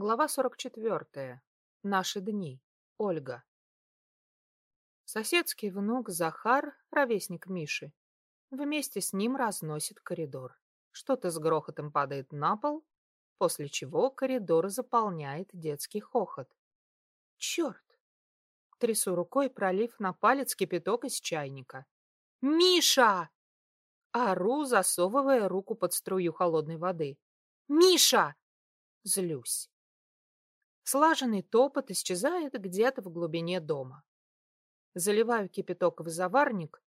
Глава 44. Наши дни. Ольга. Соседский внук Захар, ровесник Миши, вместе с ним разносит коридор. Что-то с грохотом падает на пол, после чего коридор заполняет детский хохот. Черт! Трясу рукой, пролив на палец кипяток из чайника. «Миша!» Ору, засовывая руку под струю холодной воды. «Миша!» Злюсь. Слаженный топот исчезает где-то в глубине дома. Заливаю кипяток в заварник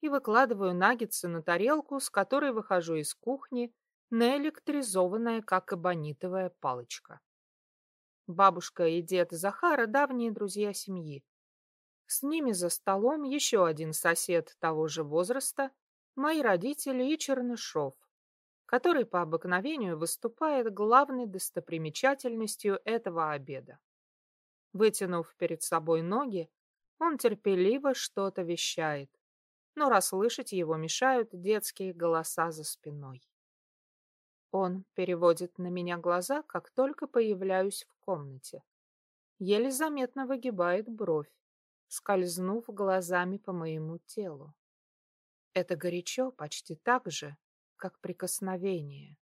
и выкладываю наггетсы на тарелку, с которой выхожу из кухни, наэлектризованная, как эбонитовая палочка. Бабушка и дед Захара — давние друзья семьи. С ними за столом еще один сосед того же возраста, мои родители и Чернышов, который по обыкновению выступает главной достопримечательностью этого обеда. Вытянув перед собой ноги, он терпеливо что-то вещает, но расслышать его мешают детские голоса за спиной. Он переводит на меня глаза, как только появляюсь в комнате. Еле заметно выгибает бровь, скользнув глазами по моему телу. Это горячо почти так же, как прикосновение.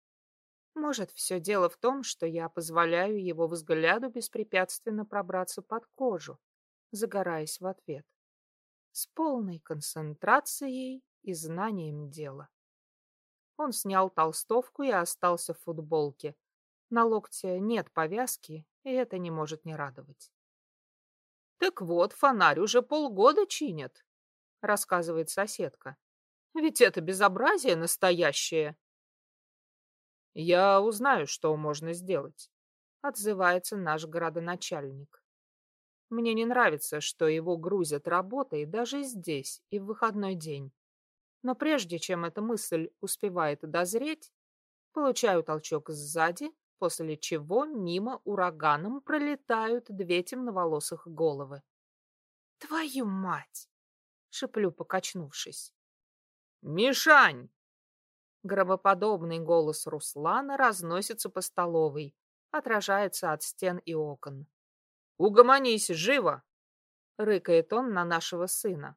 Может, все дело в том, что я позволяю его взгляду беспрепятственно пробраться под кожу, загораясь в ответ. С полной концентрацией и знанием дела. Он снял толстовку и остался в футболке. На локте нет повязки, и это не может не радовать. «Так вот, фонарь уже полгода чинят», — рассказывает соседка. Ведь это безобразие настоящее. Я узнаю, что можно сделать, отзывается наш градоначальник. Мне не нравится, что его грузят работой даже здесь и в выходной день. Но прежде чем эта мысль успевает дозреть, получаю толчок сзади, после чего мимо ураганом пролетают две темноволосых головы. «Твою мать!» — шеплю, покачнувшись. «Мишань!» Гробоподобный голос Руслана разносится по столовой, отражается от стен и окон. «Угомонись, живо!» — рыкает он на нашего сына.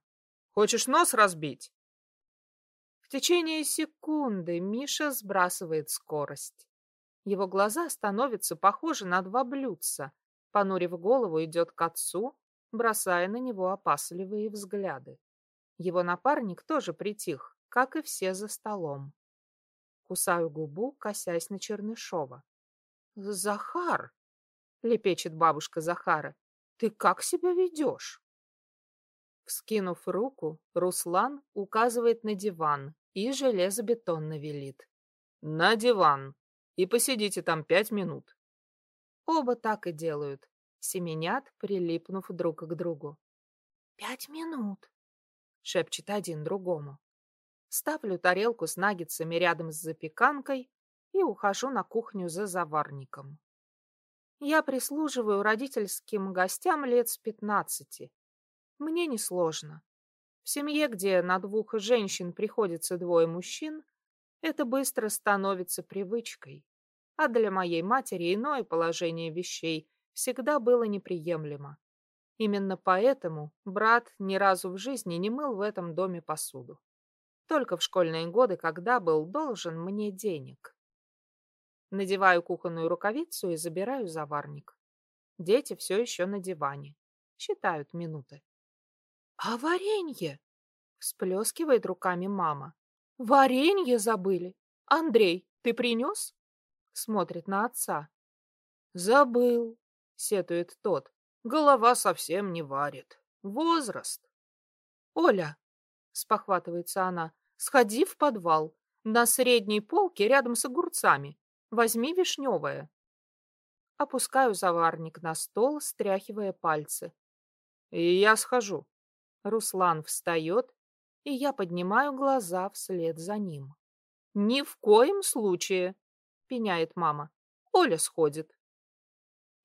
«Хочешь нос разбить?» В течение секунды Миша сбрасывает скорость. Его глаза становятся похожи на два блюдца. Понурив голову, идет к отцу, бросая на него опасливые взгляды. Его напарник тоже притих, как и все за столом. Кусаю губу, косясь на Чернышова. «Захар!» — лепечет бабушка Захара. «Ты как себя ведешь?» Вскинув руку, Руслан указывает на диван и железобетонно велит. «На диван! И посидите там пять минут!» Оба так и делают, семенят, прилипнув друг к другу. «Пять минут!» шепчет один другому. Ставлю тарелку с наггетсами рядом с запеканкой и ухожу на кухню за заварником. Я прислуживаю родительским гостям лет с пятнадцати. Мне несложно. В семье, где на двух женщин приходится двое мужчин, это быстро становится привычкой. А для моей матери иное положение вещей всегда было неприемлемо. Именно поэтому брат ни разу в жизни не мыл в этом доме посуду. Только в школьные годы, когда был должен мне денег. Надеваю кухонную рукавицу и забираю заварник. Дети все еще на диване. Считают минуты. «А варенье?» — всплескивает руками мама. «Варенье забыли! Андрей, ты принес?» Смотрит на отца. «Забыл», — сетует тот. Голова совсем не варит. Возраст. Оля, спохватывается она, сходи в подвал. На средней полке рядом с огурцами. Возьми вишневое. Опускаю заварник на стол, стряхивая пальцы. И я схожу. Руслан встает, и я поднимаю глаза вслед за ним. Ни в коем случае, пеняет мама. Оля сходит.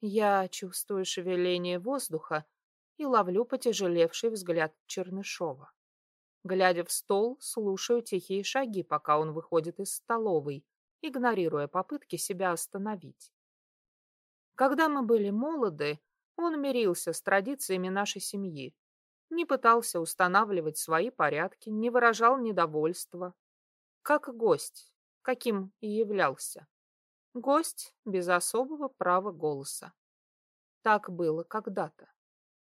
Я чувствую шевеление воздуха и ловлю потяжелевший взгляд Чернышова. Глядя в стол, слушаю тихие шаги, пока он выходит из столовой, игнорируя попытки себя остановить. Когда мы были молоды, он мирился с традициями нашей семьи, не пытался устанавливать свои порядки, не выражал недовольства. Как гость, каким и являлся. Гость без особого права голоса. Так было когда-то.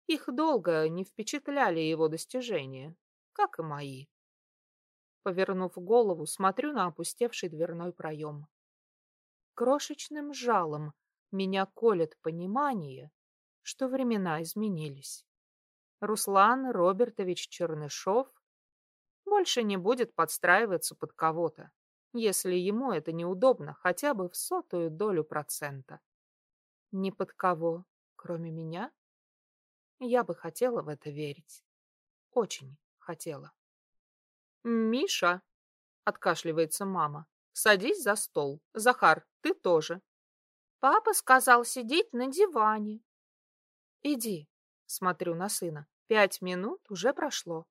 Их долго не впечатляли его достижения, как и мои. Повернув голову, смотрю на опустевший дверной проем. Крошечным жалом меня колет понимание, что времена изменились. Руслан Робертович Чернышов больше не будет подстраиваться под кого-то, если ему это неудобно хотя бы в сотую долю процента. Ни под кого, кроме меня? Я бы хотела в это верить. Очень хотела. «Миша!» — откашливается мама. «Садись за стол. Захар, ты тоже». «Папа сказал сидеть на диване». «Иди», — смотрю на сына. «Пять минут уже прошло».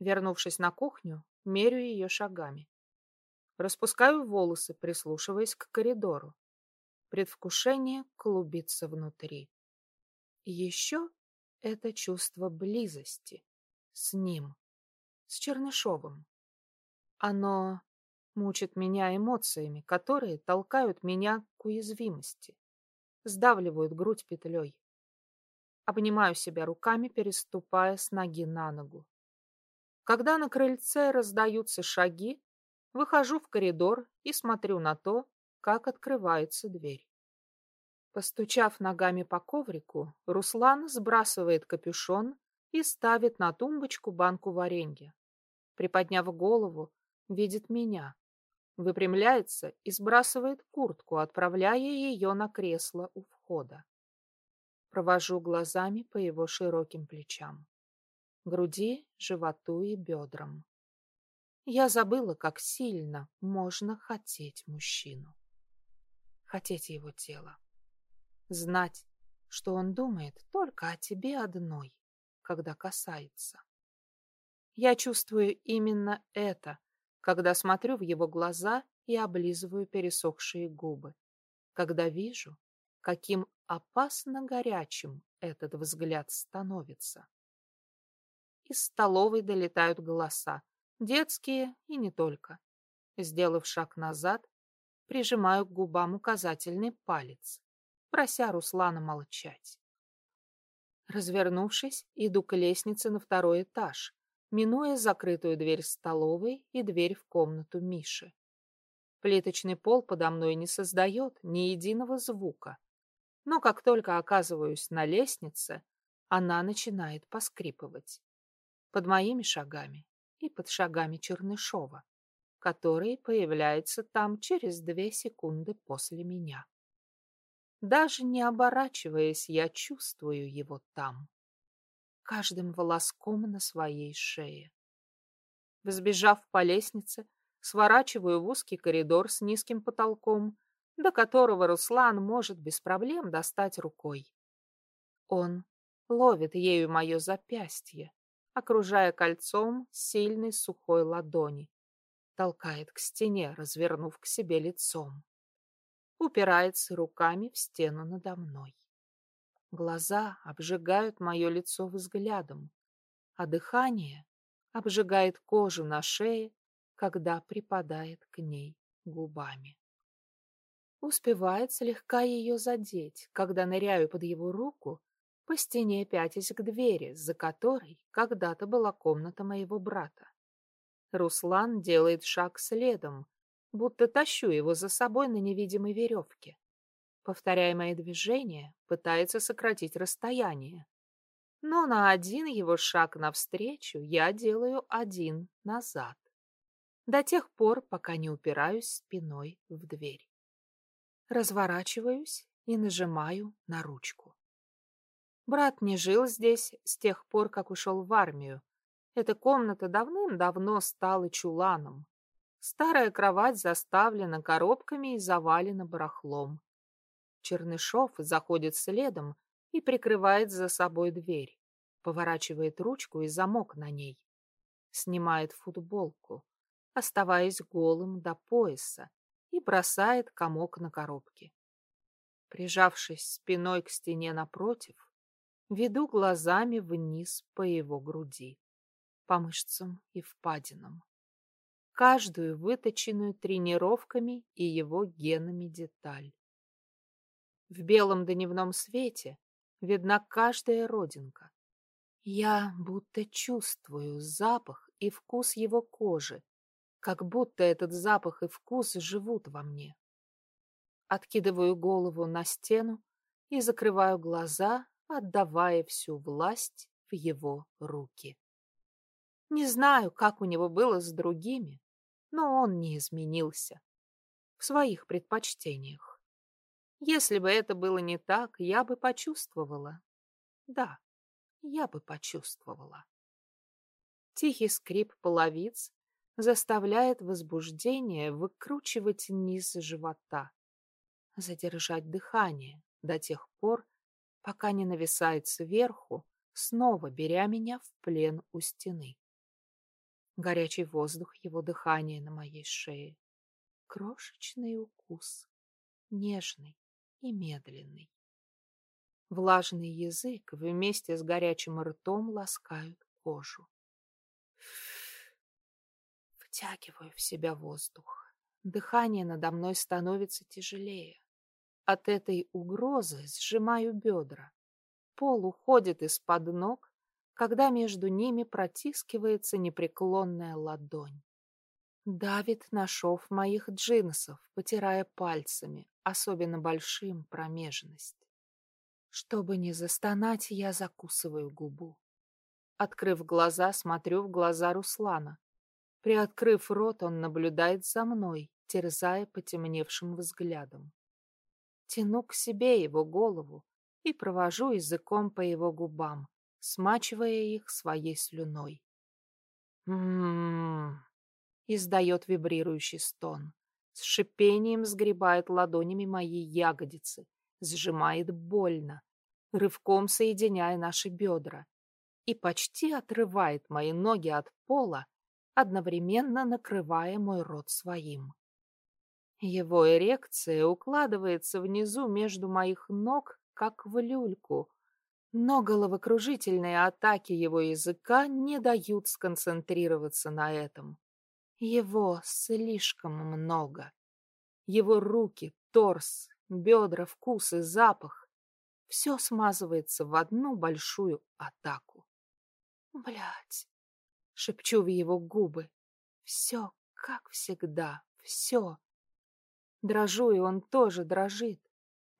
Вернувшись на кухню, мерю ее шагами. Распускаю волосы, прислушиваясь к коридору. Предвкушение клубится внутри. Еще это чувство близости с ним с Чернышовым. Оно мучит меня эмоциями, которые толкают меня к уязвимости, сдавливают грудь петлей. Обнимаю себя руками, переступая с ноги на ногу. Когда на крыльце раздаются шаги, выхожу в коридор и смотрю на то, как открывается дверь. Постучав ногами по коврику, Руслан сбрасывает капюшон и ставит на тумбочку банку варенья приподняв голову, видит меня, выпрямляется и сбрасывает куртку, отправляя ее на кресло у входа. Провожу глазами по его широким плечам, груди, животу и бедрам. Я забыла, как сильно можно хотеть мужчину. Хотеть его тело. Знать, что он думает только о тебе одной, когда касается. Я чувствую именно это, когда смотрю в его глаза и облизываю пересохшие губы, когда вижу, каким опасно горячим этот взгляд становится. Из столовой долетают голоса, детские и не только. Сделав шаг назад, прижимаю к губам указательный палец, прося Руслана молчать. Развернувшись, иду к лестнице на второй этаж, минуя закрытую дверь столовой и дверь в комнату Миши. Плиточный пол подо мной не создает ни единого звука, но как только оказываюсь на лестнице, она начинает поскрипывать. Под моими шагами и под шагами Чернышова, который появляется там через две секунды после меня. Даже не оборачиваясь, я чувствую его там каждым волоском на своей шее. Взбежав по лестнице, сворачиваю в узкий коридор с низким потолком, до которого Руслан может без проблем достать рукой. Он ловит ею мое запястье, окружая кольцом сильной сухой ладони, толкает к стене, развернув к себе лицом. Упирается руками в стену надо мной. Глаза обжигают мое лицо взглядом, а дыхание обжигает кожу на шее, когда припадает к ней губами. Успевает слегка ее задеть, когда ныряю под его руку, по стене пятясь к двери, за которой когда-то была комната моего брата. Руслан делает шаг следом, будто тащу его за собой на невидимой веревке. Повторяя мои движения, пытается сократить расстояние. Но на один его шаг навстречу я делаю один назад. До тех пор, пока не упираюсь спиной в дверь. Разворачиваюсь и нажимаю на ручку. Брат не жил здесь с тех пор, как ушел в армию. Эта комната давным-давно стала чуланом. Старая кровать заставлена коробками и завалена барахлом. Чернышов заходит следом и прикрывает за собой дверь, поворачивает ручку и замок на ней, снимает футболку, оставаясь голым до пояса, и бросает комок на коробке. Прижавшись спиной к стене напротив, веду глазами вниз по его груди, по мышцам и впадинам. Каждую выточенную тренировками и его генами деталь. В белом дневном свете видна каждая родинка. Я будто чувствую запах и вкус его кожи, как будто этот запах и вкус живут во мне. Откидываю голову на стену и закрываю глаза, отдавая всю власть в его руки. Не знаю, как у него было с другими, но он не изменился в своих предпочтениях. Если бы это было не так, я бы почувствовала. Да, я бы почувствовала. Тихий скрип половиц заставляет возбуждение выкручивать низ живота задержать дыхание до тех пор, пока не нависает сверху, снова беря меня в плен у стены. Горячий воздух его дыхания на моей шее. Крошечный укус, нежный и медленный. Влажный язык вместе с горячим ртом ласкают кожу. Втягиваю в себя воздух. Дыхание надо мной становится тяжелее. От этой угрозы сжимаю бедра. Пол уходит из-под ног, когда между ними протискивается непреклонная ладонь. Давит на шов моих джинсов, потирая пальцами, особенно большим промежность. Чтобы не застонать, я закусываю губу. Открыв глаза, смотрю в глаза Руслана. Приоткрыв рот, он наблюдает за мной, терзая потемневшим взглядом. Тяну к себе его голову и провожу языком по его губам, смачивая их своей слюной. «М-м-м!» издает вибрирующий стон. С шипением сгребает ладонями мои ягодицы, сжимает больно, рывком соединяя наши бедра, и почти отрывает мои ноги от пола, одновременно накрывая мой рот своим. Его эрекция укладывается внизу между моих ног, как в люльку, но головокружительные атаки его языка не дают сконцентрироваться на этом. Его слишком много. Его руки, торс, бедра, вкус и запах — все смазывается в одну большую атаку. Блять, шепчу в его губы. Все, как всегда, все. Дрожу, и он тоже дрожит.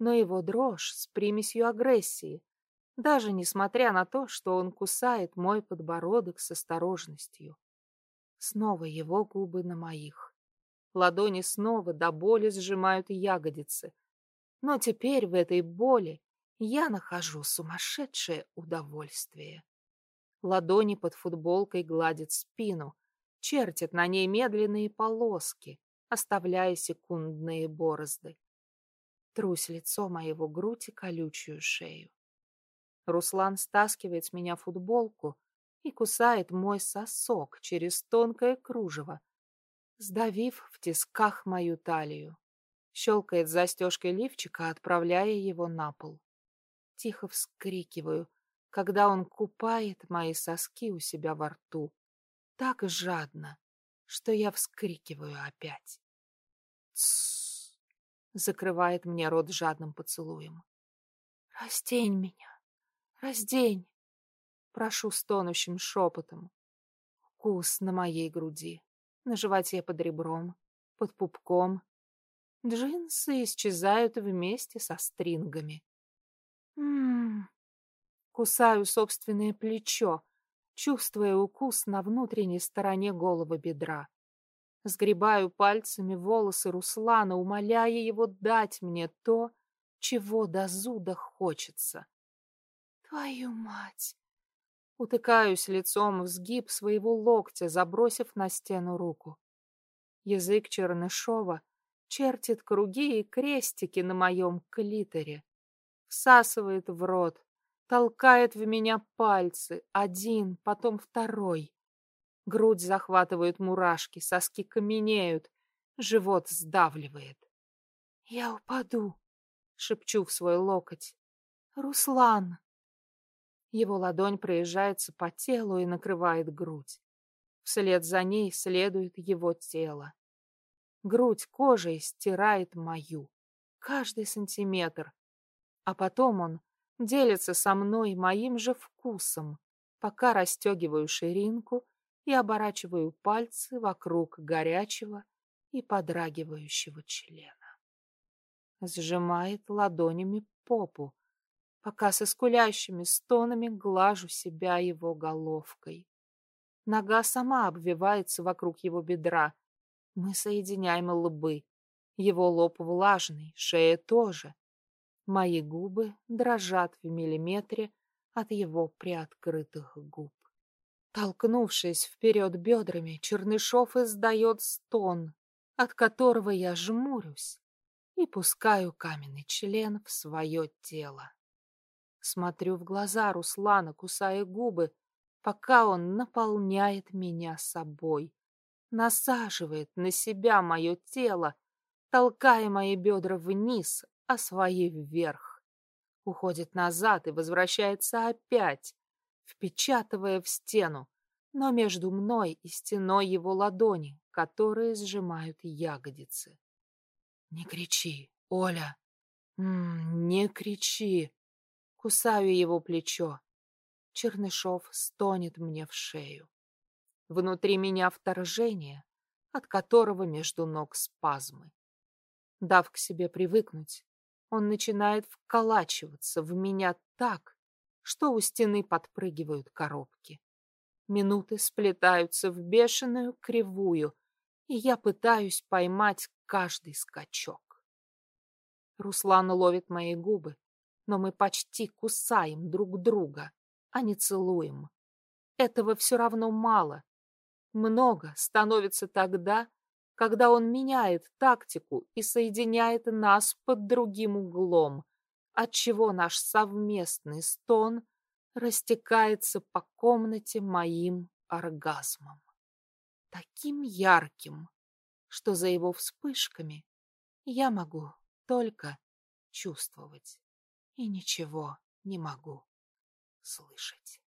Но его дрожь с примесью агрессии, даже несмотря на то, что он кусает мой подбородок с осторожностью. Снова его губы на моих. Ладони снова до боли сжимают ягодицы. Но теперь в этой боли я нахожу сумасшедшее удовольствие. Ладони под футболкой гладят спину, чертят на ней медленные полоски, оставляя секундные борозды. Трусь лицо моего грудь и колючую шею. Руслан стаскивает с меня футболку и кусает мой сосок через тонкое кружево, сдавив в тисках мою талию. Щелкает застежкой лифчика, отправляя его на пол. Тихо вскрикиваю, когда он купает мои соски у себя во рту. Так жадно, что я вскрикиваю опять. Тссс! Закрывает мне рот жадным поцелуем. Раздень меня, раздень! Прошу стонущим шепотом. Вкус на моей груди, на животе под ребром, под пупком. Джинсы исчезают вместе со стрингами. Ммм. Кусаю собственное плечо, чувствуя укус на внутренней стороне голого бедра. Сгребаю пальцами волосы Руслана, умоляя его дать мне то, чего до зуда хочется. Твою мать! Утыкаюсь лицом в сгиб своего локтя, забросив на стену руку. Язык Чернышова чертит круги и крестики на моем клиторе. Всасывает в рот, толкает в меня пальцы, один, потом второй. Грудь захватывают мурашки, соски каменеют, живот сдавливает. Я упаду. шепчу в свой локоть. «Руслан!» Его ладонь проезжается по телу и накрывает грудь. Вслед за ней следует его тело. Грудь кожей стирает мою. Каждый сантиметр. А потом он делится со мной моим же вкусом, пока расстегиваю ширинку и оборачиваю пальцы вокруг горячего и подрагивающего члена. Сжимает ладонями попу, пока со скулящими стонами глажу себя его головкой. Нога сама обвивается вокруг его бедра. Мы соединяем лбы. Его лоб влажный, шея тоже. Мои губы дрожат в миллиметре от его приоткрытых губ. Толкнувшись вперед бедрами, Чернышов издает стон, от которого я жмурюсь и пускаю каменный член в свое тело. Смотрю в глаза Руслана, кусая губы, пока он наполняет меня собой, насаживает на себя мое тело, толкая мои бедра вниз, а свои вверх. Уходит назад и возвращается опять, впечатывая в стену, но между мной и стеной его ладони, которые сжимают ягодицы. «Не кричи, Оля! М -м, не кричи!» Кусаю его плечо. Чернышов стонет мне в шею. Внутри меня вторжение, от которого между ног спазмы. Дав к себе привыкнуть, он начинает вколачиваться в меня так, что у стены подпрыгивают коробки. Минуты сплетаются в бешеную кривую, и я пытаюсь поймать каждый скачок. Руслан ловит мои губы, но мы почти кусаем друг друга а не целуем. Этого все равно мало. Много становится тогда, когда он меняет тактику и соединяет нас под другим углом, отчего наш совместный стон растекается по комнате моим оргазмом. Таким ярким, что за его вспышками я могу только чувствовать и ничего не могу слышать.